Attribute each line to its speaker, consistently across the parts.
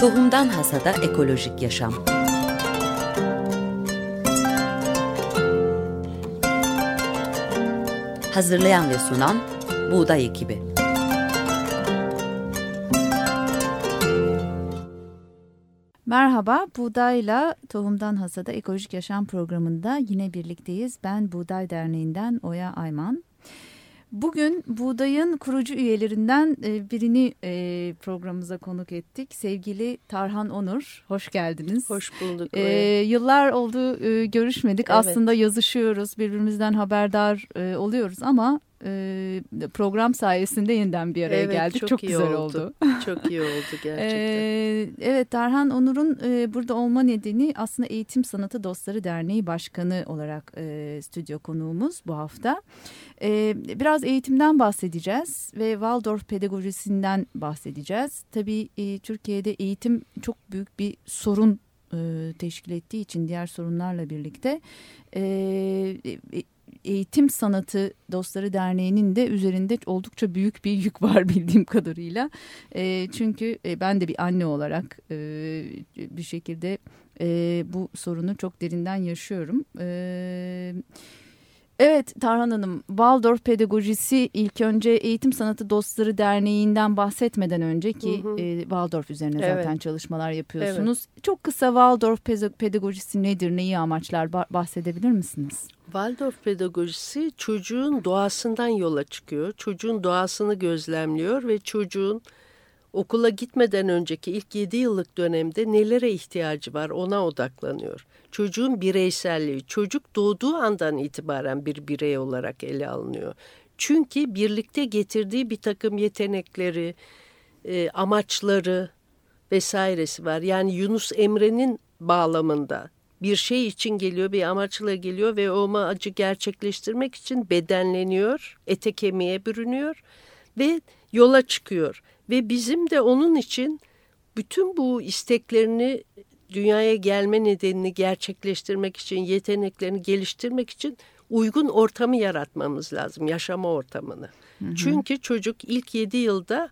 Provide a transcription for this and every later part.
Speaker 1: Tohumdan Hasada Ekolojik Yaşam Hazırlayan ve sunan Buğday Ekibi
Speaker 2: Merhaba, Buğday'la Tohumdan Hasada Ekolojik Yaşam programında yine birlikteyiz. Ben Buğday Derneği'nden Oya Ayman. Bugün Buğday'ın kurucu üyelerinden e, birini e, programımıza konuk ettik. Sevgili Tarhan Onur, hoş geldiniz.
Speaker 3: Hoş bulduk.
Speaker 2: Ee, yıllar oldu e, görüşmedik. Evet. Aslında yazışıyoruz, birbirimizden haberdar oluyoruz ama program sayesinde yeniden bir araya
Speaker 3: evet,
Speaker 2: geldik.
Speaker 3: Çok,
Speaker 2: çok güzel
Speaker 3: oldu.
Speaker 2: oldu.
Speaker 3: çok iyi oldu gerçekten.
Speaker 2: Evet Tarhan Onur'un burada olma nedeni aslında Eğitim Sanatı Dostları Derneği Başkanı olarak stüdyo konuğumuz bu hafta. Biraz eğitimden bahsedeceğiz ve Waldorf pedagojisinden bahsedeceğiz. Tabii Türkiye'de eğitim çok büyük bir sorun teşkil ettiği için diğer sorunlarla birlikte e, Eğitim Sanatı Dostları Derneği'nin de üzerinde oldukça büyük bir yük var bildiğim kadarıyla. E, çünkü e, ben de bir anne olarak e, bir şekilde e, bu sorunu çok derinden yaşıyorum. Evet. Evet Tarhan Hanım, Waldorf pedagojisi ilk önce Eğitim Sanatı Dostları Derneği'nden bahsetmeden önce ki hı hı. E, Waldorf üzerine evet. zaten çalışmalar yapıyorsunuz. Evet. Çok kısa Waldorf pedagojisi nedir, neyi amaçlar bahsedebilir misiniz?
Speaker 3: Waldorf pedagojisi çocuğun doğasından yola çıkıyor. Çocuğun doğasını gözlemliyor ve çocuğun okula gitmeden önceki ilk 7 yıllık dönemde nelere ihtiyacı var ona odaklanıyor. Çocuğun bireyselliği, çocuk doğduğu andan itibaren bir birey olarak ele alınıyor. Çünkü birlikte getirdiği bir takım yetenekleri, e, amaçları vesairesi var. Yani Yunus Emre'nin bağlamında bir şey için geliyor, bir amaçla geliyor ve o amacı gerçekleştirmek için bedenleniyor, ete kemiğe bürünüyor ve yola çıkıyor. Ve bizim de onun için bütün bu isteklerini dünyaya gelme nedenini gerçekleştirmek için, yeteneklerini geliştirmek için uygun ortamı yaratmamız lazım, yaşama ortamını. Hı hı. Çünkü çocuk ilk yedi yılda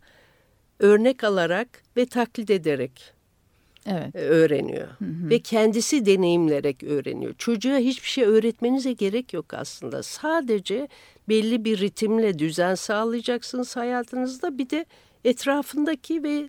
Speaker 3: örnek alarak ve taklit ederek evet. öğreniyor. Hı hı. Ve kendisi deneyimlerek öğreniyor. Çocuğa hiçbir şey öğretmenize gerek yok aslında. Sadece belli bir ritimle düzen sağlayacaksınız hayatınızda. Bir de etrafındaki ve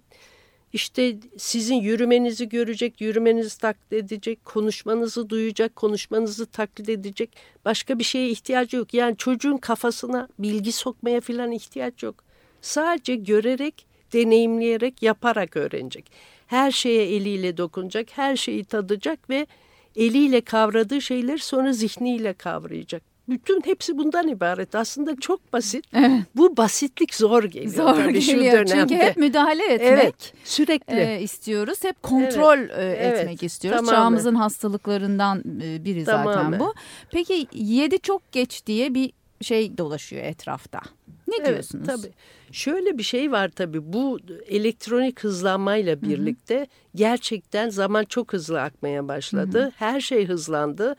Speaker 3: işte sizin yürümenizi görecek, yürümenizi taklit edecek, konuşmanızı duyacak, konuşmanızı taklit edecek. Başka bir şeye ihtiyacı yok. Yani çocuğun kafasına bilgi sokmaya falan ihtiyaç yok. Sadece görerek, deneyimleyerek, yaparak öğrenecek. Her şeye eliyle dokunacak, her şeyi tadacak ve eliyle kavradığı şeyler sonra zihniyle kavrayacak. Bütün hepsi bundan ibaret. Aslında çok basit. Evet. Bu basitlik zor geliyor.
Speaker 2: Zor tabii geliyor. Şu Çünkü hep müdahale etmek
Speaker 3: evet, sürekli
Speaker 2: e, istiyoruz. Hep kontrol evet. E, etmek evet. istiyoruz. Tamamen. Çağımızın hastalıklarından e, biri Tamamen. zaten bu. Peki yedi çok geç diye bir şey dolaşıyor etrafta. Ne evet, diyorsunuz?
Speaker 3: Tabii. Şöyle bir şey var tabii bu elektronik hızlanmayla birlikte Hı -hı. gerçekten zaman çok hızlı akmaya başladı. Hı -hı. Her şey hızlandı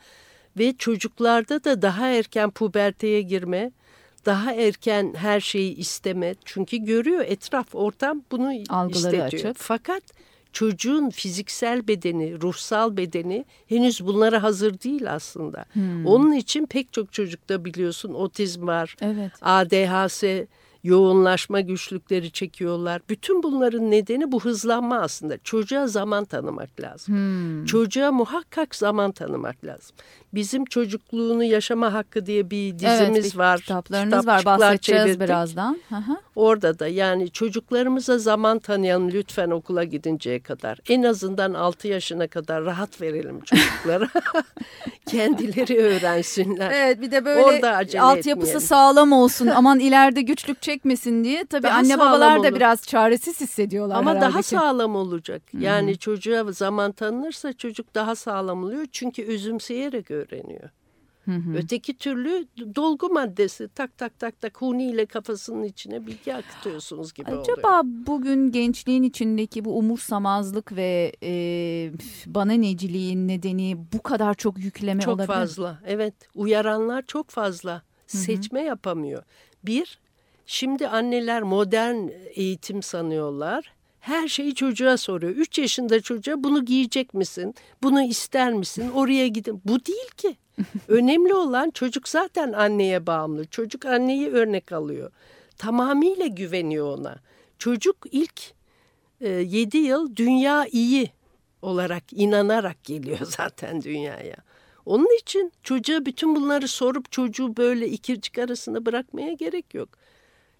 Speaker 3: ve çocuklarda da daha erken puberteye girme, daha erken her şeyi isteme. Çünkü görüyor etraf, ortam bunu Algıları istetiyor. Açık. Fakat çocuğun fiziksel bedeni, ruhsal bedeni henüz bunlara hazır değil aslında. Hmm. Onun için pek çok çocukta biliyorsun otizm var, evet. ADHS, yoğunlaşma güçlükleri çekiyorlar. Bütün bunların nedeni bu hızlanma aslında. Çocuğa zaman tanımak lazım. Hmm. Çocuğa muhakkak zaman tanımak lazım. Bizim çocukluğunu yaşama hakkı diye bir dizimiz evet, bir var.
Speaker 2: Kitaplarınız var bahsedeceğiz çevirdik. birazdan. Aha.
Speaker 3: Orada da yani çocuklarımıza zaman tanıyalım lütfen okula gidinceye kadar. En azından 6 yaşına kadar rahat verelim çocuklara. Kendileri öğrensinler.
Speaker 2: Evet bir de böyle Orada altyapısı etmeyelim. sağlam olsun aman ileride güçlük çekmesin diye. Tabii daha anne babalar da olur. biraz çaresiz hissediyorlar
Speaker 3: Ama daha ki. sağlam olacak. Yani hmm. çocuğa zaman tanınırsa çocuk daha sağlam oluyor. Çünkü özümseyerek öğreniyor. Hı hı. Öteki türlü dolgu maddesi tak tak tak tak huniyle kafasının içine bilgi akıtıyorsunuz gibi
Speaker 2: Acaba oluyor. Acaba bugün gençliğin içindeki bu umursamazlık ve e, bana neciliğin nedeni bu kadar çok yükleme
Speaker 3: çok
Speaker 2: olabilir?
Speaker 3: Çok fazla evet uyaranlar çok fazla hı hı. seçme yapamıyor. Bir şimdi anneler modern eğitim sanıyorlar her şeyi çocuğa soruyor. Üç yaşında çocuğa bunu giyecek misin? Bunu ister misin? Oraya gidin. Bu değil ki. Önemli olan çocuk zaten anneye bağımlı. Çocuk anneyi örnek alıyor. Tamamıyla güveniyor ona. Çocuk ilk e, 7 yıl dünya iyi olarak inanarak geliyor zaten dünyaya. Onun için çocuğa bütün bunları sorup çocuğu böyle ikircik arasında bırakmaya gerek yok.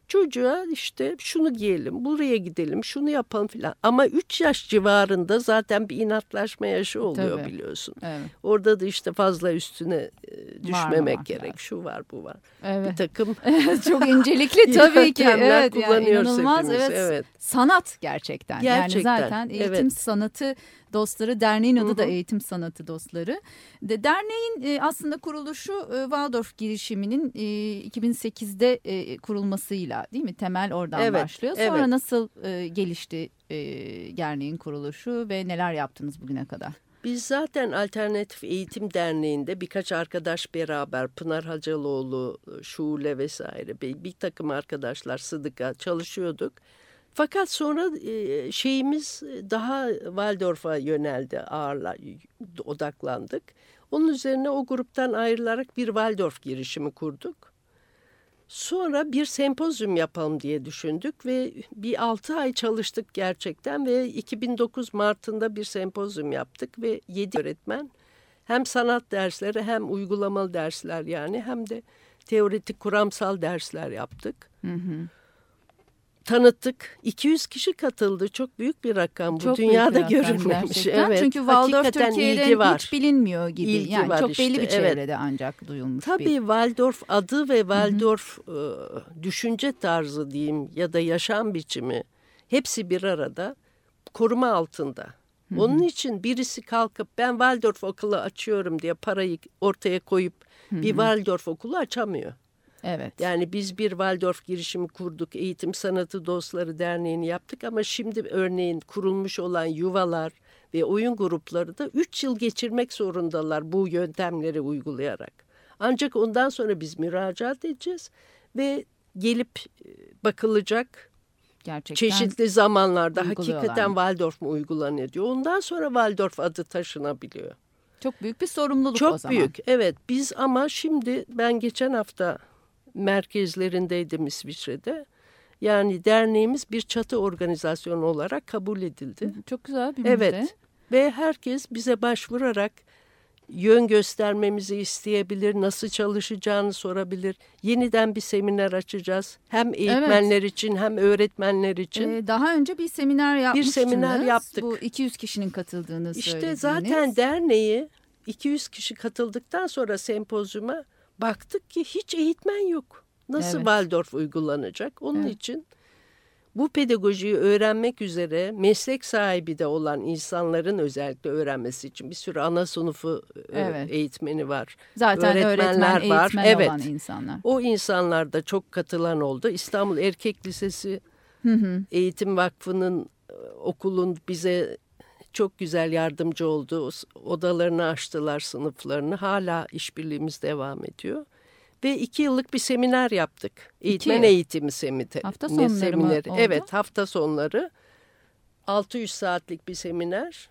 Speaker 3: Çocuğa işte şunu giyelim, buraya gidelim, şunu yapalım filan. Ama 3 yaş civarında zaten bir inatlaşma yaşı oluyor
Speaker 2: Tabii.
Speaker 3: biliyorsun.
Speaker 2: Evet.
Speaker 3: Orada da işte fazla üstüne e, düşmemek
Speaker 2: Varmamak
Speaker 3: gerek.
Speaker 2: lazım.
Speaker 3: Şu var, bu var.
Speaker 2: Evet.
Speaker 3: Bir takım
Speaker 2: Çok incelikli tabii ki. Evet, yani
Speaker 3: kullanıyoruz
Speaker 2: inanılmaz.
Speaker 3: hepimiz.
Speaker 2: Evet.
Speaker 3: evet.
Speaker 2: Sanat gerçekten.
Speaker 3: Gerçekten,
Speaker 2: Yani zaten eğitim
Speaker 3: evet.
Speaker 2: sanatı dostları derneğin adı
Speaker 3: Hı
Speaker 2: da
Speaker 3: hı.
Speaker 2: eğitim sanatı dostları. De, derneğin e, aslında kuruluşu e, Waldorf girişiminin e, 2008'de e, kurulmasıyla değil mi? Temel oradan
Speaker 3: Evet,
Speaker 2: başlıyor. Sonra
Speaker 3: evet.
Speaker 2: nasıl e, gelişti e, derneğin kuruluşu ve neler yaptınız bugüne kadar?
Speaker 3: Biz zaten Alternatif Eğitim Derneği'nde birkaç arkadaş beraber Pınar Hacaloğlu, Şule vesaire bir, bir takım arkadaşlar Sıdık'a çalışıyorduk. Fakat sonra şeyimiz daha Waldorf'a yöneldi ağırla odaklandık. Onun üzerine o gruptan ayrılarak bir Waldorf girişimi kurduk. Sonra bir sempozyum yapalım diye düşündük ve bir altı ay çalıştık gerçekten ve 2009 Mart'ında bir sempozyum yaptık ve yedi öğretmen hem sanat dersleri hem uygulamalı dersler yani hem de teoretik kuramsal dersler yaptık.
Speaker 2: Hı hı.
Speaker 3: Tanıttık. 200 kişi katıldı. Çok büyük bir rakam bu.
Speaker 2: Çok
Speaker 3: Dünyada
Speaker 2: bir rakam
Speaker 3: görülmemiş.
Speaker 2: gerçekten.
Speaker 3: Evet.
Speaker 2: Çünkü Waldorf Türkiye'de
Speaker 3: ilgi var.
Speaker 2: hiç bilinmiyor gibi.
Speaker 3: İlgi
Speaker 2: yani
Speaker 3: var
Speaker 2: çok belli
Speaker 3: işte,
Speaker 2: bir
Speaker 3: evet.
Speaker 2: çevrede ancak duyulmuş
Speaker 3: Tabii
Speaker 2: bir.
Speaker 3: Waldorf adı ve Waldorf e, düşünce tarzı diyeyim ya da yaşam biçimi hepsi bir arada koruma altında. Onun için birisi kalkıp ben Waldorf okulu açıyorum diye parayı ortaya koyup bir Waldorf okulu açamıyor.
Speaker 2: Evet.
Speaker 3: Yani biz bir Waldorf girişimi kurduk, Eğitim Sanatı Dostları Derneği'ni yaptık ama şimdi örneğin kurulmuş olan yuvalar ve oyun grupları da 3 yıl geçirmek zorundalar bu yöntemleri uygulayarak. Ancak ondan sonra biz müracaat edeceğiz ve gelip e, bakılacak
Speaker 2: Gerçekten
Speaker 3: çeşitli zamanlarda hakikaten? Waldorf mu uygulanıyor diyor. Ondan sonra Waldorf adı taşınabiliyor.
Speaker 2: çok büyük bir sorumluluk o
Speaker 3: Çok
Speaker 2: zaman.
Speaker 3: büyük. Evet biz ama şimdi ben geçen hafta merkezlerindeydim İsviçre'de. Yani derneğimiz bir çatı organizasyonu olarak kabul edildi.
Speaker 2: Çok güzel bir müjde.
Speaker 3: Evet ve herkes bize başvurarak yön göstermemizi isteyebilir, nasıl çalışacağını sorabilir. Yeniden bir seminer açacağız. Hem eğitmenler için hem öğretmenler için.
Speaker 2: Ee, daha önce bir seminer yapmıştınız.
Speaker 3: seminer yaptık.
Speaker 2: Bu 200 kişinin katıldığını
Speaker 3: İşte
Speaker 2: söylediğiniz.
Speaker 3: zaten derneği 200 kişi katıldıktan sonra sempozyuma baktık ki hiç eğitmen yok. Nasıl
Speaker 2: Evet.
Speaker 3: Waldorf uygulanacak? Onun
Speaker 2: Evet.
Speaker 3: için bu pedagojiyi öğrenmek üzere meslek sahibi de olan insanların özellikle öğrenmesi için bir sürü ana sınıfı e,
Speaker 2: Evet.
Speaker 3: eğitmeni var.
Speaker 2: zaten öğretmen,
Speaker 3: öğretmenler var.
Speaker 2: eğitmen
Speaker 3: Evet.
Speaker 2: olan insanlar.
Speaker 3: O insanlar da çok katılan oldu. İstanbul Erkek Lisesi
Speaker 2: Hı hı.
Speaker 3: Eğitim Vakfı'nın e, okulun bize çok güzel yardımcı oldu. Odalarını açtılar, sınıflarını. Hala işbirliğimiz devam ediyor. Ve iki yıllık bir seminer yaptık. Eğitmen
Speaker 2: yıl.
Speaker 3: eğitimi semite,
Speaker 2: Hafta sonları mı
Speaker 3: semineri.
Speaker 2: oldu?
Speaker 3: Evet, hafta sonları. 600 saatlik bir seminer.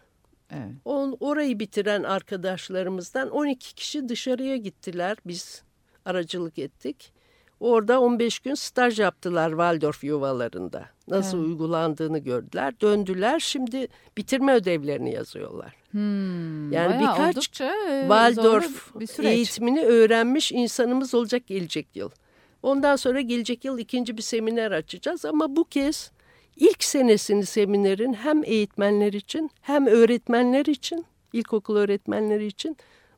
Speaker 2: Evet.
Speaker 3: On, orayı bitiren arkadaşlarımızdan 12 kişi dışarıya gittiler. Biz aracılık ettik. Orada 15 gün staj yaptılar Waldorf yuvalarında. Nasıl
Speaker 2: Evet.
Speaker 3: uygulandığını gördüler. Döndüler. Şimdi bitirme ödevlerini yazıyorlar.
Speaker 2: Hmm,
Speaker 3: Yani
Speaker 2: bayağı
Speaker 3: birkaç
Speaker 2: oldukça, e,
Speaker 3: Waldorf
Speaker 2: bir
Speaker 3: eğitimini öğrenmiş insanımız olacak gelecek yıl. Ondan sonra gelecek yıl ikinci bir seminer açacağız ama bu kez ilk senesini seminerin hem eğitmenler için hem öğretmenler için, ilkokul öğretmenleri için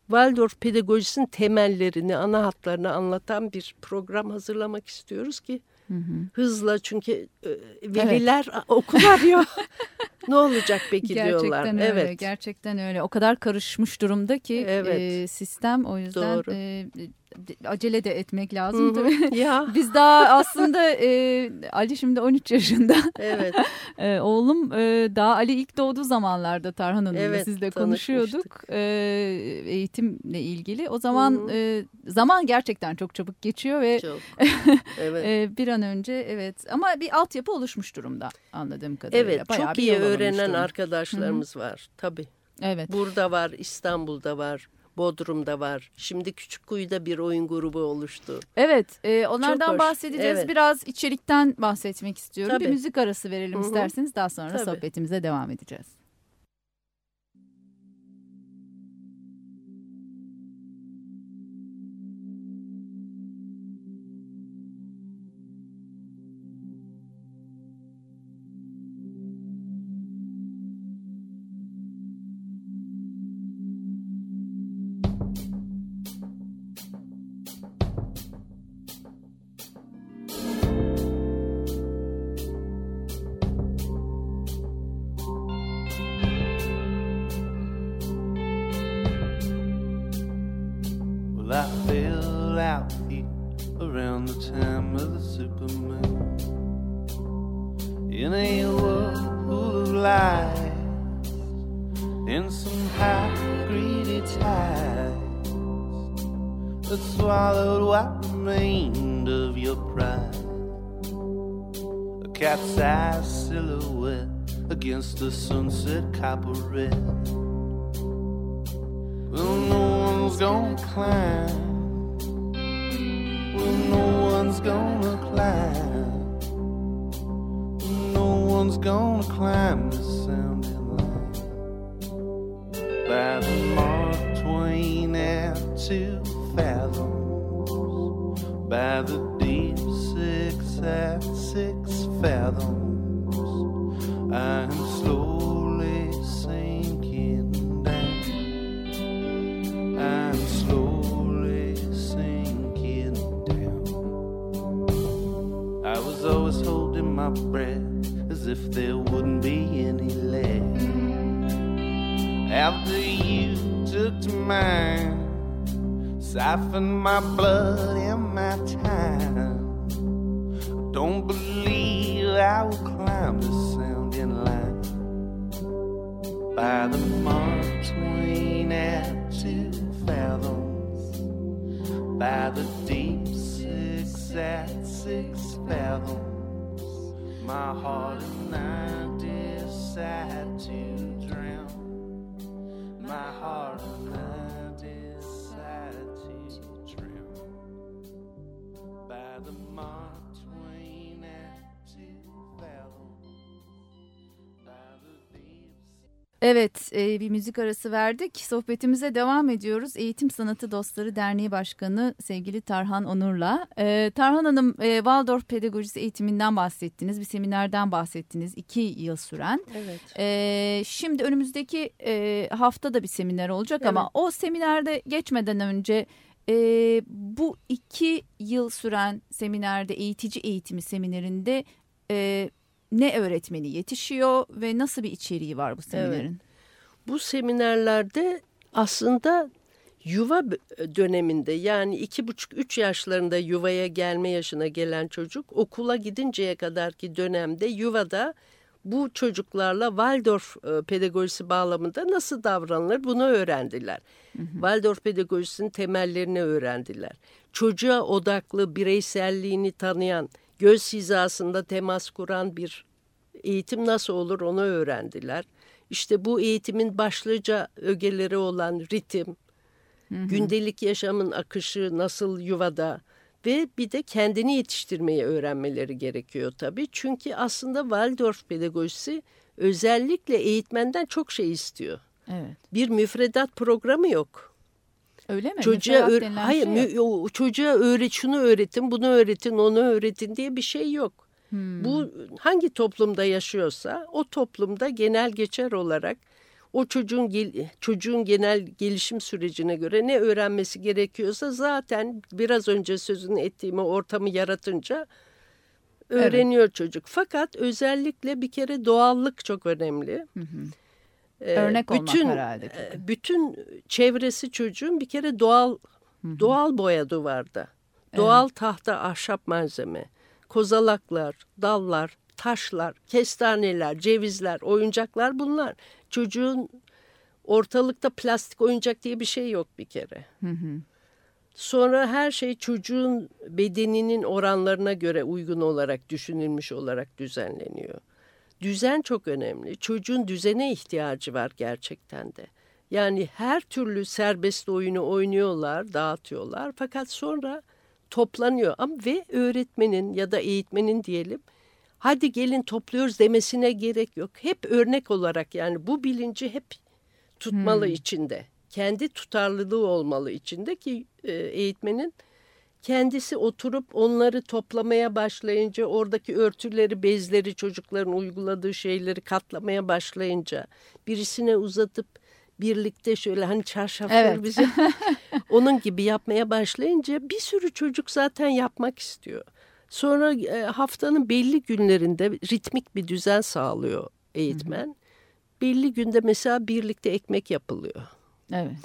Speaker 3: Waldorf pedagojisinin temellerini, ana hatlarını anlatan bir program hazırlamak istiyoruz ki
Speaker 2: Hı hı.
Speaker 3: hızla çünkü e, veliler okul arıyor. ne olacak peki diyorlar.
Speaker 2: Gerçekten öyle.
Speaker 3: Evet.
Speaker 2: Gerçekten öyle. O kadar karışmış durumda ki
Speaker 3: Evet.
Speaker 2: e, sistem o yüzden
Speaker 3: Doğru.
Speaker 2: e, acele de etmek lazım
Speaker 3: Hı hı.
Speaker 2: tabii.
Speaker 3: Ya
Speaker 2: Biz daha aslında e, Ali şimdi 13 yaşında.
Speaker 3: evet.
Speaker 2: E, oğlum e, daha Ali ilk doğduğu zamanlarda Tarhan Hanım'la
Speaker 3: Evet,
Speaker 2: sizle konuşuyorduk e, eğitimle ilgili. O zaman
Speaker 3: Hı hı.
Speaker 2: e, zaman gerçekten çok çabuk geçiyor ve
Speaker 3: Çok. Evet.
Speaker 2: e, bir an önce evet ama bir altyapı oluşmuş durumda anladığım kadarıyla.
Speaker 3: Evet,
Speaker 2: Bayağı
Speaker 3: çok iyi
Speaker 2: alınmış
Speaker 3: öğrenen arkadaşlarımız var. Tabii.
Speaker 2: Evet.
Speaker 3: Burada var, İstanbul'da var, Bodrum'da var. Şimdi Küçükkuyu'da bir oyun grubu oluştu.
Speaker 2: Evet, e, onlardan bahsedeceğiz.
Speaker 3: evet.
Speaker 2: Biraz içerikten bahsetmek istiyorum. Bir
Speaker 3: Tabii.
Speaker 2: müzik arası verelim
Speaker 3: Hı hı.
Speaker 2: isterseniz. Daha sonra
Speaker 3: Tabii.
Speaker 2: sohbetimize devam edeceğiz.
Speaker 4: And some high greedy tides that swallowed what remained of your pride. A cat's eye silhouette against the sunset copper red. Well, no one's gonna climb. Well, no one's gonna climb. No one's gonna climb this sounding By the deep six at six fathoms. I'm slowly sinking down. I'm slowly sinking down. I was always holding my breath as if there wouldn't be any left. After you took to mine, siphoned my blood don't believe I will climb the sounding line by the Mark Twain at two fathoms, by the deep six at six fathoms. My heart and I decide to drown. My heart and I
Speaker 2: Evet, e, bir müzik arası verdik. Sohbetimize devam ediyoruz. Eğitim Sanatı Dostları Derneği Başkanı sevgili Tarhan Onur'la. E, Tarhan Hanım, e, Waldorf Pedagojisi eğitiminden bahsettiniz. Bir seminerden bahsettiniz. iki yıl süren.
Speaker 3: Evet.
Speaker 2: E, şimdi önümüzdeki e, hafta da bir seminer olacak ama
Speaker 3: Evet.
Speaker 2: o seminerde geçmeden önce e, bu iki yıl süren seminerde, eğitici eğitimi seminerinde e, ne öğretmeni yetişiyor ve nasıl bir içeriği var bu seminerin?
Speaker 3: Bu seminerlerde aslında yuva döneminde yani iki buçuk üç yaşlarında yuvaya gelme yaşına gelen çocuk okula gidinceye kadarki dönemde yuvada bu çocuklarla Waldorf e, pedagojisi bağlamında nasıl davranılır bunu öğrendiler. Waldorf pedagojisinin temellerini öğrendiler. Çocuğa odaklı, bireyselliğini tanıyan, göz hizasında temas kuran bir eğitim nasıl olur onu öğrendiler. İşte bu eğitimin başlıca ögeleri olan ritim, gündelik yaşamın akışı nasıl yuvada ve bir de kendini yetiştirmeyi öğrenmeleri gerekiyor tabii. Çünkü aslında Waldorf pedagojisi özellikle eğitmenden çok şey istiyor.
Speaker 2: Evet.
Speaker 3: Bir müfredat programı yok.
Speaker 2: Öyle mi?
Speaker 3: Çocuğa öğ- hayır
Speaker 2: şey
Speaker 3: o- çocuğa öğret şunu öğretin, bunu öğretin, onu öğretin diye bir şey yok.
Speaker 2: Hmm.
Speaker 3: Bu hangi toplumda yaşıyorsa o toplumda genel geçer olarak o çocuğun çocuğun genel gelişim sürecine göre ne öğrenmesi gerekiyorsa zaten biraz önce sözünü ettiğim ortamı yaratınca öğreniyor çocuk. Fakat özellikle bir kere doğallık çok önemli. Ee,
Speaker 2: Örnek olmak herhalde çok.
Speaker 3: e, Bütün çevresi çocuğun bir kere doğal Doğal boya duvarda. Doğal tahta ahşap malzeme. Kozalaklar, dallar, taşlar, kestaneler, cevizler, oyuncaklar bunlar. Çocuğun ortalıkta plastik oyuncak diye bir şey yok bir kere. Sonra her şey çocuğun bedeninin oranlarına göre uygun olarak düşünülmüş olarak düzenleniyor. Düzen çok önemli. Çocuğun düzene ihtiyacı var gerçekten de. Yani her türlü serbest oyunu oynuyorlar, dağıtıyorlar. Fakat sonra toplanıyor. Ama ve öğretmenin ya da eğitmenin diyelim hadi gelin topluyoruz demesine gerek yok. Hep örnek olarak yani bu bilinci hep tutmalı içinde. Kendi tutarlılığı olmalı içinde ki e, eğitmenin kendisi oturup onları toplamaya başlayınca oradaki örtüleri, bezleri, çocukların uyguladığı şeyleri katlamaya başlayınca birisine uzatıp birlikte şöyle hani çarşafları
Speaker 2: Evet.
Speaker 3: bize onun gibi yapmaya başlayınca bir sürü çocuk zaten yapmak istiyor. Sonra e, haftanın belli günlerinde ritmik bir düzen sağlıyor eğitmen. Belli günde mesela birlikte ekmek yapılıyor.
Speaker 2: Evet.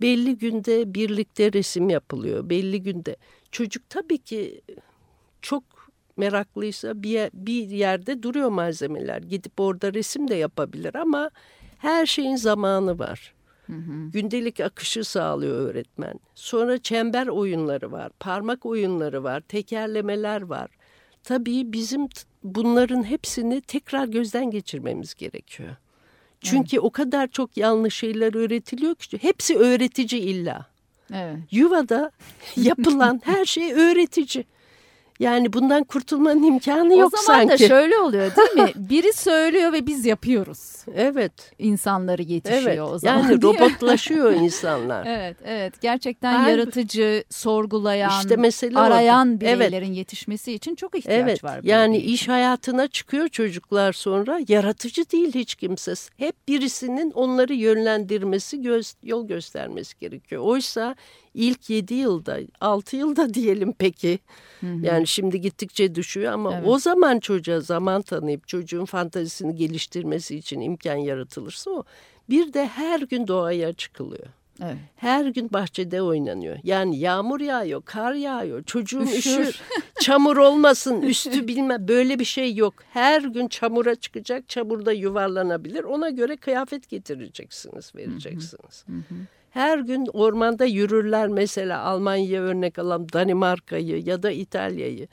Speaker 3: Belli günde birlikte resim yapılıyor. Belli günde çocuk tabii ki çok meraklıysa bir, bir yerde duruyor malzemeler. Gidip orada resim de yapabilir ama her şeyin zamanı var. Gündelik akışı sağlıyor öğretmen. Sonra çember oyunları var, parmak oyunları var, tekerlemeler var. Tabii bizim bunların hepsini tekrar gözden geçirmemiz gerekiyor. Çünkü o kadar çok yanlış şeyler öğretiliyor ki hepsi öğretici illa.
Speaker 2: Evet.
Speaker 3: Yuvada yapılan her şey öğretici. Yani bundan kurtulmanın imkanı yok
Speaker 2: o zaman
Speaker 3: sanki.
Speaker 2: da şöyle oluyor değil mi? Biri söylüyor ve biz yapıyoruz.
Speaker 3: Evet.
Speaker 2: İnsanları yetişiyor
Speaker 3: Evet.
Speaker 2: o zaman.
Speaker 3: Yani robotlaşıyor insanlar.
Speaker 2: Evet, evet. Gerçekten
Speaker 3: Halbuki-
Speaker 2: yaratıcı, sorgulayan,
Speaker 3: İşte mesele
Speaker 2: arayan
Speaker 3: orada.
Speaker 2: bireylerin yetişmesi için çok ihtiyaç
Speaker 3: Evet.
Speaker 2: var.
Speaker 3: Yani
Speaker 2: eğitime.
Speaker 3: iş hayatına çıkıyor çocuklar sonra yaratıcı değil hiç kimse. Hep birisinin onları yönlendirmesi, göz, yol göstermesi gerekiyor. Oysa ilk 7 yılda, 6 yılda diyelim peki. Yani şimdi gittikçe düşüyor ama
Speaker 2: Evet.
Speaker 3: o zaman çocuğa zaman tanıyıp çocuğun fantazisini geliştirmesi için imkan yaratılırsa o. Bir de her gün doğaya çıkılıyor.
Speaker 2: Evet.
Speaker 3: Her gün bahçede oynanıyor. Yani yağmur yağıyor, kar yağıyor, çocuğum
Speaker 2: Üşür.
Speaker 3: üşür, çamur olmasın, üstü bilme böyle bir şey yok. Her gün çamura çıkacak, çamurda yuvarlanabilir. Ona göre kıyafet getireceksiniz, vereceksiniz. Her gün ormanda yürürler mesela Almanya'ya örnek alalım Danimarka'yı ya da İtalya'yı.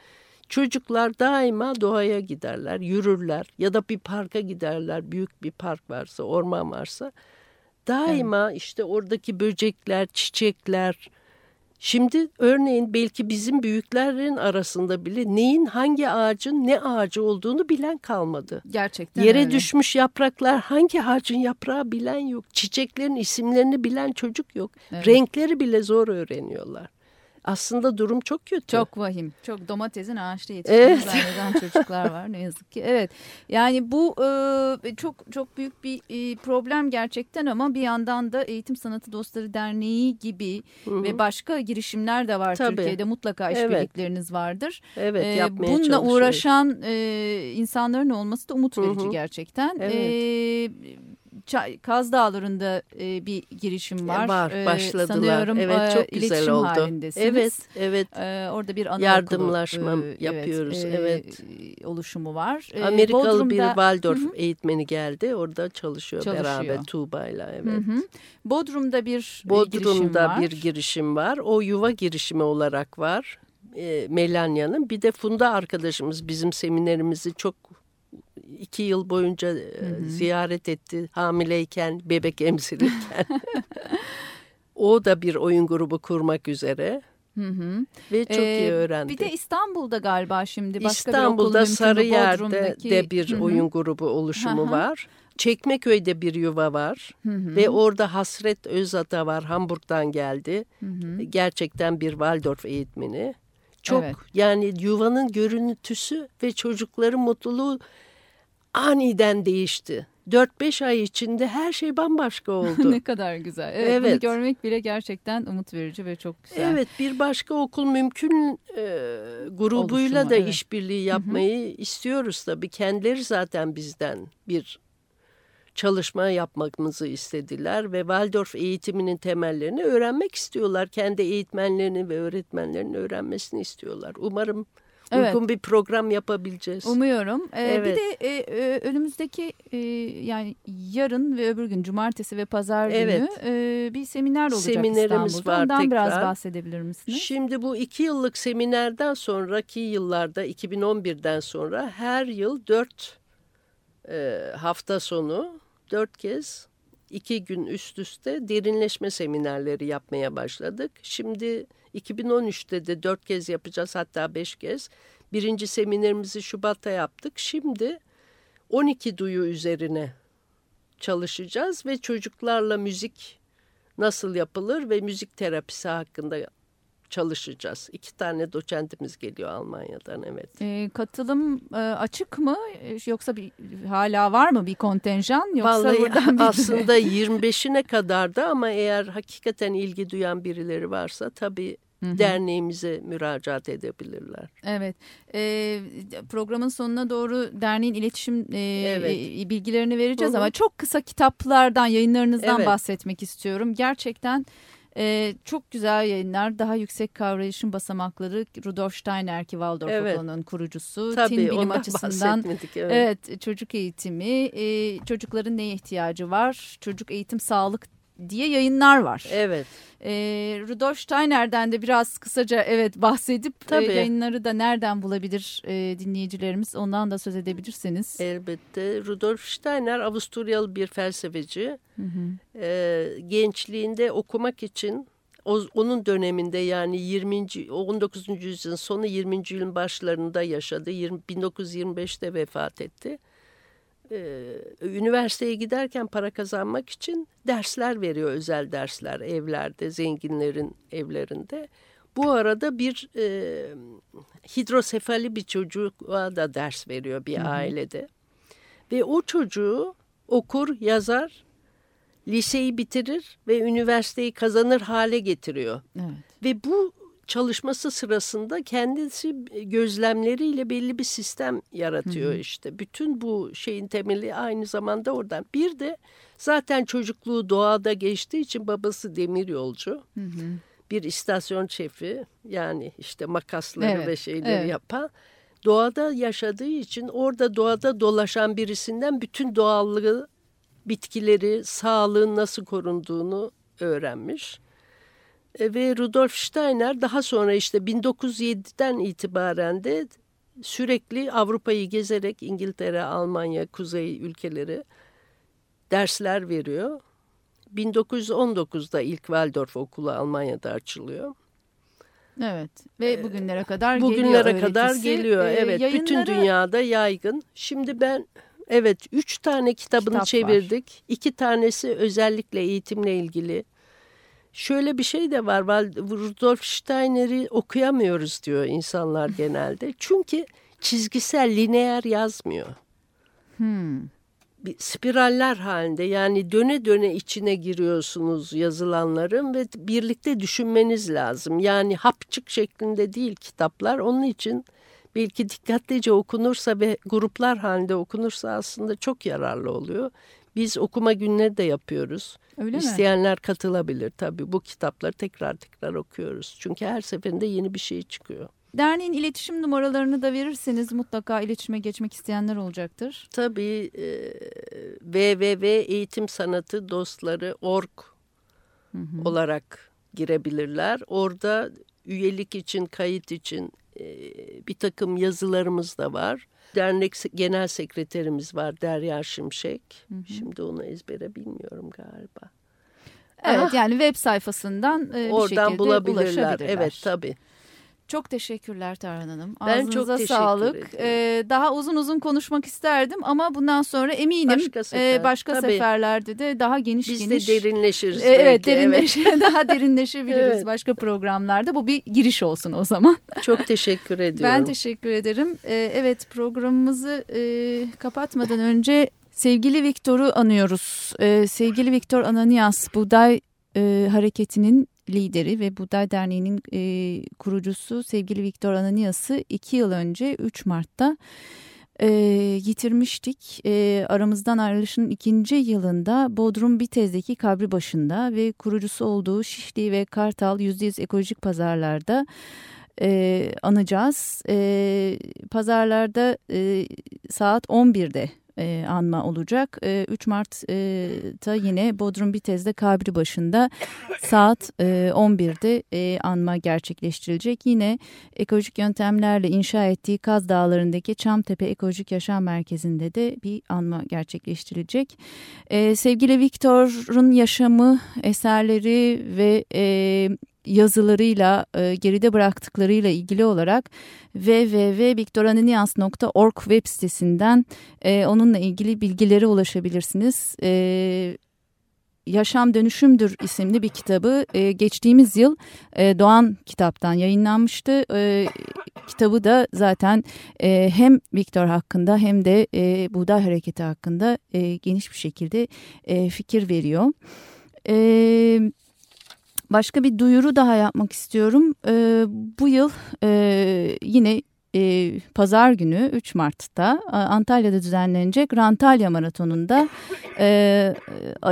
Speaker 3: Çocuklar daima doğaya giderler, yürürler ya da bir parka giderler. Büyük bir park varsa, orman varsa. Daima işte oradaki böcekler, çiçekler. Şimdi örneğin belki bizim büyüklerin arasında bile neyin hangi ağacın ne ağacı olduğunu bilen kalmadı.
Speaker 2: Gerçekten
Speaker 3: Yere
Speaker 2: öyle.
Speaker 3: düşmüş yapraklar hangi ağacın yaprağı bilen yok. Çiçeklerin isimlerini bilen çocuk yok.
Speaker 2: Evet.
Speaker 3: Renkleri bile zor öğreniyorlar. Aslında durum çok kötü.
Speaker 2: Çok vahim. Çok domatesin ağaçta yetiştiğini
Speaker 3: Evet.
Speaker 2: zanneden çocuklar var ne yazık ki. Evet. Yani bu e, çok çok büyük bir e, problem gerçekten ama bir yandan da Eğitim Sanatı Dostları Derneği gibi ve başka girişimler de var
Speaker 3: Tabii.
Speaker 2: Türkiye'de. Mutlaka
Speaker 3: Evet.
Speaker 2: işbirlikleriniz vardır.
Speaker 3: Evet
Speaker 2: E,
Speaker 3: yapmaya
Speaker 2: bununla
Speaker 3: çalışıyoruz.
Speaker 2: uğraşan e, insanların olması da umut
Speaker 3: Hı
Speaker 2: verici
Speaker 3: hı.
Speaker 2: gerçekten.
Speaker 3: Evet.
Speaker 2: E, Kaz Dağları'nda e, bir girişim var.
Speaker 3: Var
Speaker 2: E,
Speaker 3: başladılar.
Speaker 2: Sanıyorum
Speaker 3: evet
Speaker 2: e,
Speaker 3: çok güzel
Speaker 2: iletişim
Speaker 3: oldu.
Speaker 2: halindesiniz.
Speaker 3: Evet evet.
Speaker 2: Orada bir anaokulu
Speaker 3: Yardımlaşma
Speaker 2: e,
Speaker 3: yapıyoruz, evet.
Speaker 2: e, oluşumu var.
Speaker 3: Amerikalı bir
Speaker 2: Bodrum'da-
Speaker 3: Waldorf
Speaker 2: Hı hı.
Speaker 3: eğitmeni geldi. Orada çalışıyor,
Speaker 2: Çalışıyor.
Speaker 3: beraber Tuğba'yla. Evet.
Speaker 2: Hı hı. Bodrum'da bir e, girişim
Speaker 3: Bodrum'da
Speaker 2: var.
Speaker 3: bir girişim var. O yuva girişimi olarak var. E, Melanya'nın. Bir de Funda arkadaşımız bizim seminerimizi çok iki yıl boyunca e, ziyaret etti. Hamileyken, bebek emzirirken. o da bir oyun grubu kurmak üzere.
Speaker 2: Hı hı.
Speaker 3: Ve çok
Speaker 2: Ee,
Speaker 3: iyi öğrendi.
Speaker 2: Bir de İstanbul'da galiba şimdi başka bir
Speaker 3: İstanbul'da
Speaker 2: mü?
Speaker 3: Sarıyer'de
Speaker 2: Bodrum'daki-
Speaker 3: de bir
Speaker 2: Hı hı.
Speaker 3: oyun grubu oluşumu
Speaker 2: Hı hı.
Speaker 3: var. Çekmeköy'de bir yuva var
Speaker 2: Hı hı.
Speaker 3: ve orada Hasret Özata var Hamburg'dan geldi.
Speaker 2: Hı hı.
Speaker 3: Gerçekten bir Waldorf eğitmeni. Çok
Speaker 2: Evet.
Speaker 3: yani yuvanın görüntüsü ve çocukların mutluluğu aniden değişti. 4-5 ay içinde her şey bambaşka oldu.
Speaker 2: ne kadar güzel. Evet, Bunu
Speaker 3: Evet.
Speaker 2: görmek bile gerçekten umut verici ve çok güzel.
Speaker 3: Evet bir başka okul mümkün e, grubuyla
Speaker 2: Oluşumu,
Speaker 3: da
Speaker 2: evet.
Speaker 3: işbirliği yapmayı istiyoruz tabii. Kendileri zaten bizden bir çalışma yapmamızı istediler ve Waldorf eğitiminin temellerini öğrenmek istiyorlar. Kendi eğitmenlerinin ve öğretmenlerinin öğrenmesini istiyorlar. Umarım
Speaker 2: Evet.
Speaker 3: uygun bir program yapabileceğiz.
Speaker 2: Umuyorum. Ee,
Speaker 3: Evet.
Speaker 2: Bir de e, e, önümüzdeki e, yani yarın ve öbür gün cumartesi ve pazar
Speaker 3: Evet.
Speaker 2: günü e, bir seminer olacak
Speaker 3: Seminerimiz
Speaker 2: İstanbul'da.
Speaker 3: var
Speaker 2: Ondan biraz
Speaker 3: tekrar.
Speaker 2: bahsedebilir misiniz?
Speaker 3: Şimdi bu iki yıllık seminerden sonraki yıllarda 2011'den sonra her yıl dört e, hafta sonu dört kez iki gün üst üste derinleşme seminerleri yapmaya başladık. Şimdi 2013'te de dört kez yapacağız hatta beş kez. Birinci seminerimizi Şubat'ta yaptık. Şimdi 12 duyu üzerine çalışacağız ve çocuklarla müzik nasıl yapılır ve müzik terapisi hakkında çalışacağız. İki tane doçentimiz geliyor Almanya'dan evet.
Speaker 2: E, katılım e, açık mı E, yoksa bir hala var mı bir kontenjan yoksa
Speaker 3: Vallahi
Speaker 2: buradan bir
Speaker 3: aslında 25'ine kadar da ama eğer hakikaten ilgi duyan birileri varsa tabii
Speaker 2: Hı hı.
Speaker 3: derneğimize müracaat edebilirler.
Speaker 2: Evet. Ee, programın sonuna doğru derneğin iletişim e,
Speaker 3: Evet.
Speaker 2: e, bilgilerini vereceğiz
Speaker 3: Hı hı.
Speaker 2: ama çok kısa kitaplardan, yayınlarınızdan
Speaker 3: Evet.
Speaker 2: bahsetmek istiyorum. Gerçekten e, çok güzel yayınlar. Daha yüksek kavrayışın basamakları Rudolf Steiner ki Waldorf
Speaker 3: Evet.
Speaker 2: Okulu'nun kurucusu.
Speaker 3: Tabii
Speaker 2: Tin bilim açısından.
Speaker 3: Evet.
Speaker 2: Evet, çocuk eğitimi, e, çocukların neye ihtiyacı var, çocuk eğitim sağlık diye yayınlar var.
Speaker 3: Evet.
Speaker 2: E, Rudolf Steiner'den de biraz kısaca evet bahsedip e,
Speaker 3: Tabii.
Speaker 2: yayınları da nereden bulabilir e, dinleyicilerimiz ondan da söz edebilirseniz.
Speaker 3: Elbette. Rudolf Steiner Avusturyalı bir felsefeci.
Speaker 2: Hı hı.
Speaker 3: Ee, gençliğinde okumak için o- onun döneminde yani 20. 19. yüzyılın sonu 20. yılın başlarında yaşadı. 20, 1925'te vefat etti. Ee, üniversiteye giderken para kazanmak için dersler veriyor özel dersler evlerde zenginlerin evlerinde. Bu arada bir e, hidrosefali bir çocuğa da ders veriyor bir ailede. Ve o çocuğu okur, yazar, liseyi bitirir ve üniversiteyi kazanır hale getiriyor.
Speaker 2: Evet.
Speaker 3: Ve bu çalışması sırasında kendisi gözlemleriyle belli bir sistem yaratıyor işte. Bütün bu şeyin temeli aynı zamanda oradan. Bir de zaten çocukluğu doğada geçtiği için babası demir yolcu.
Speaker 2: Hı hı.
Speaker 3: Bir istasyon şefi yani işte makasları
Speaker 2: Evet,
Speaker 3: ve şeyleri
Speaker 2: evet.
Speaker 3: yapan. Doğada yaşadığı için orada doğada dolaşan birisinden bütün doğallığı, bitkileri, sağlığın nasıl korunduğunu öğrenmiş. E, Ve Rudolf Steiner daha sonra işte 1907'den itibaren de sürekli Avrupa'yı gezerek İngiltere, Almanya, Kuzey ülkeleri dersler veriyor. 1919'da ilk Waldorf okulu Almanya'da açılıyor.
Speaker 2: Evet ve bugünlere kadar geliyor
Speaker 3: Bugünlere kadar
Speaker 2: öğretisi.
Speaker 3: geliyor. Evet, bütün
Speaker 2: yayınları-
Speaker 3: dünyada yaygın. Şimdi ben evet üç tane kitabını
Speaker 2: Kitap var.
Speaker 3: çevirdik. İki tanesi özellikle eğitimle ilgili. Şöyle bir şey de var. Rudolf Steiner'i okuyamıyoruz diyor insanlar genelde. Çünkü çizgisel, lineer yazmıyor.
Speaker 2: Hmm.
Speaker 3: Bir spiraller halinde yani döne döne içine giriyorsunuz yazılanların ve birlikte düşünmeniz lazım. Yani hapçık şeklinde değil kitaplar. Onun için belki dikkatlice okunursa ve gruplar halinde okunursa aslında çok yararlı oluyor. Biz okuma günleri de yapıyoruz.
Speaker 2: Öyle mi?
Speaker 3: İsteyenler katılabilir tabii. Bu kitapları tekrar tekrar okuyoruz. Çünkü her seferinde yeni bir şey çıkıyor.
Speaker 2: Derneğin iletişim numaralarını da verirseniz mutlaka iletişime geçmek isteyenler olacaktır.
Speaker 3: Tabii e, www.eğitimsanatı.dostları.org
Speaker 2: Hı hı.
Speaker 3: olarak girebilirler. Orada üyelik için, kayıt için e, bir takım yazılarımız da var. Dernek genel sekreterimiz var Derya Şimşek.
Speaker 2: Hı hı.
Speaker 3: Şimdi onu ezbere bilmiyorum galiba.
Speaker 2: Evet
Speaker 3: Ah.
Speaker 2: yani web sayfasından e, bir
Speaker 3: Oradan
Speaker 2: şekilde
Speaker 3: bulabilirler.
Speaker 2: ulaşabilirler.
Speaker 3: Evet tabii.
Speaker 2: Çok teşekkürler Tarhan Hanım.
Speaker 3: Ben çok
Speaker 2: Ağzınıza
Speaker 3: teşekkür
Speaker 2: sağlık. Ee, daha uzun uzun konuşmak isterdim ama bundan sonra eminim
Speaker 3: Başka sefer,
Speaker 2: e, başka
Speaker 3: tabii.
Speaker 2: seferlerde de daha geniş
Speaker 3: Biz
Speaker 2: geniş.
Speaker 3: de derinleşiriz.
Speaker 2: E, Evet,
Speaker 3: belki,
Speaker 2: derinleşe, daha derinleşebiliriz
Speaker 3: Evet.
Speaker 2: başka programlarda. Bu bir giriş olsun o zaman.
Speaker 3: Çok teşekkür ediyorum.
Speaker 2: Ben teşekkür ederim. Ee, evet programımızı e, kapatmadan önce sevgili Viktor'u anıyoruz. Ee, sevgili Viktor Ananias Buday e, hareketinin lideri ve Buday Derneği'nin e, kurucusu sevgili Viktor Ananias'ı iki yıl önce 3 Mart'ta e, yitirmiştik. E, aramızdan ayrılışın ikinci yılında Bodrum Bitez'deki kabri başında ve kurucusu olduğu Şişli ve Kartal %100 ekolojik pazarlarda e, anacağız. E, pazarlarda e, saat 11'de e, anma olacak. E, 3 Mart'ta yine Bodrum Bitez'de kabri başında saat e, 11'de e, anma gerçekleştirilecek. Yine ekolojik yöntemlerle inşa ettiği Kaz Dağları'ndaki Çamtepe Ekolojik Yaşam Merkezi'nde de bir anma gerçekleştirilecek. E, sevgili Viktor'un yaşamı, eserleri ve e, yazılarıyla e, geride bıraktıklarıyla ilgili olarak www.victoraninians.org web sitesinden e, onunla ilgili bilgilere ulaşabilirsiniz. E, Yaşam Dönüşümdür isimli bir kitabı e, geçtiğimiz yıl e, Doğan kitaptan yayınlanmıştı. E, kitabı da zaten e, hem Viktor hakkında hem de e, Buğday Hareketi hakkında e, geniş bir şekilde e, fikir veriyor. Evet. Başka bir duyuru daha yapmak istiyorum. E, bu yıl e, yine e, pazar günü 3 Mart'ta Antalya'da düzenlenecek Rantalya Maratonu'nda e,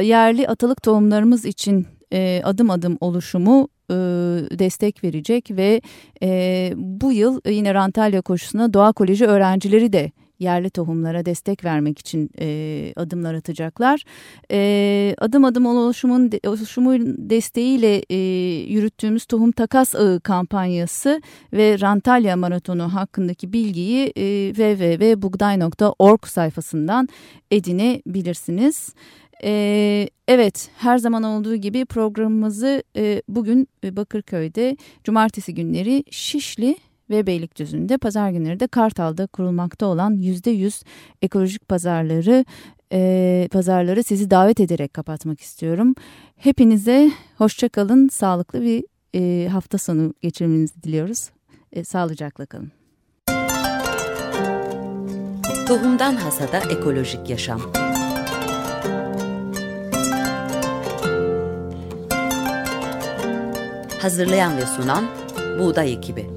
Speaker 2: yerli atalık tohumlarımız için e, adım adım oluşumu e, destek verecek ve e, bu yıl yine Rantalya koşusuna Doğa Koleji öğrencileri de yerli tohumlara destek vermek için e, adımlar atacaklar. E, adım adım oluşumun oluşumun desteğiyle e, yürüttüğümüz tohum takas ağı kampanyası ve Rantalya Maratonu hakkındaki bilgiyi e, www.bugday.org sayfasından edinebilirsiniz. Ee, evet her zaman olduğu gibi programımızı e, bugün Bakırköy'de cumartesi günleri Şişli ve Beylikdüzü'nde pazar günleri de Kartal'da kurulmakta olan %100 ekolojik pazarları e, pazarları sizi davet ederek kapatmak istiyorum. Hepinize hoşçakalın, sağlıklı bir e, hafta sonu geçirmenizi diliyoruz. E, sağlıcakla kalın.
Speaker 1: Tohumdan Hasada Ekolojik Yaşam Hazırlayan ve sunan Buğday Ekibi